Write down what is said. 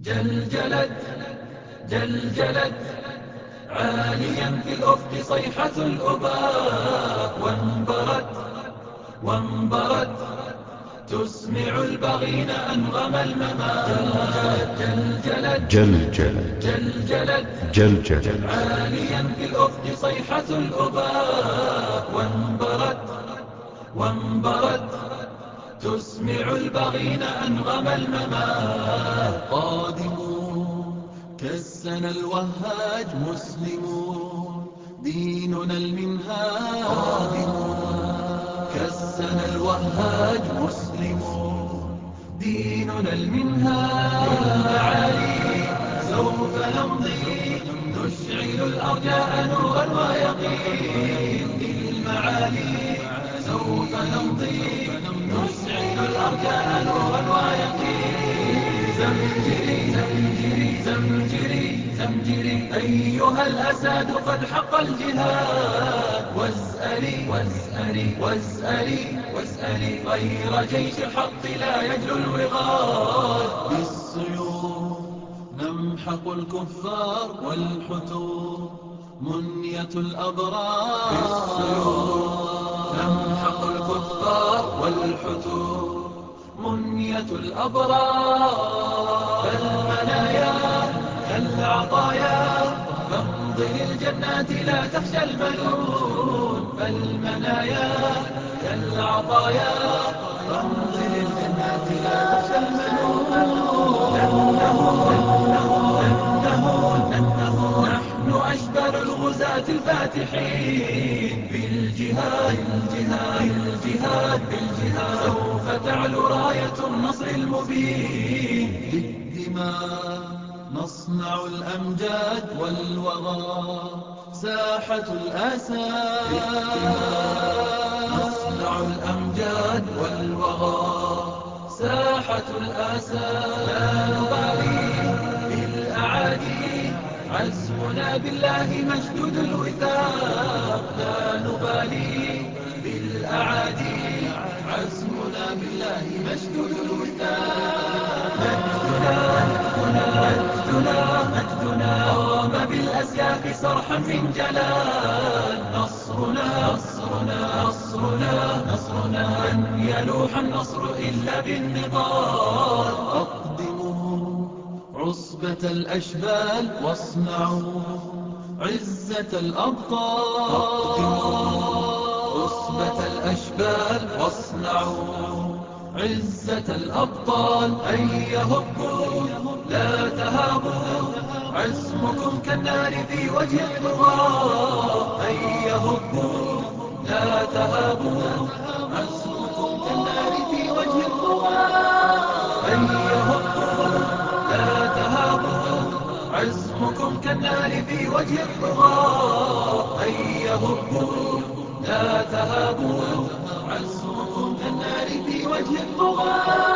جلجلت جلجلت عاليا في الأفق صيحة الأباء. وانبرت وانبرت تسمع البغين أنغم الممات. جلجلت جلجلت جلجلت جلجلت عاليا في الأفق صيحة الأباء. وانبرت وانبرت البغين أنغم الممات قادمون. كالسنا الوهاج مسلمون. ديننا المنهاج قادمون. كالسنا الوهاج مسلمون. ديننا المنهاج بالمعالي سوف نمضي. نشعل الأرجاء نورا ويقين بالمعالي. سوف نمضي نشعل الأرجاء نورا ويقين زمجري زمجري زمجري زمجري أيها الأساد قد حق الجهاد. واسألي واسألي واسألي واسألي غير جيش الحق لا يجلو الوغاد. بالسيوف نمحق الكفار والحتوب منية الأبرار. والحتوب منية الأبرار. فالمنايا كالعطايا. فامض للجنات لا تخشى المنون فالمنايا كالعطايا. فامض للجنات لا تخشى المنون نحن أشبال الغزاة الفاتحين. بالجهاد بالجهاد بالجهاد بالجهاد. سوف تعلو راية النصر المبين. بالدماء نصنع الأمجاد والوغى ساحة الأسى نصنع الأمجاد والوغى ساحة الأسى عزمنا بالله مشدود الوثاق. لا نبالي بالأعادي. عزمنا بالله مشدود الوثاق. مجدنا مجدنا مجدنا قام بالأسياف صرحا من جلال. نصرنا نصرنا نصرنا نصرنا. لن يلوح النصر إلا بالنضال. عصبة الأشبال واصنعوا عزة الأبطال. عصبة الأشبال واصنعوا عزة الأبطال. هيا هبوا لا تهابوا. عزمكم كالنار في وجه الطغاة هيا هبوا لا تهابوا. عزمكم كالنار في وجه الطغاة هيا هبوا لا تهابوا. عزمكم كالنار في وجه الطغاة.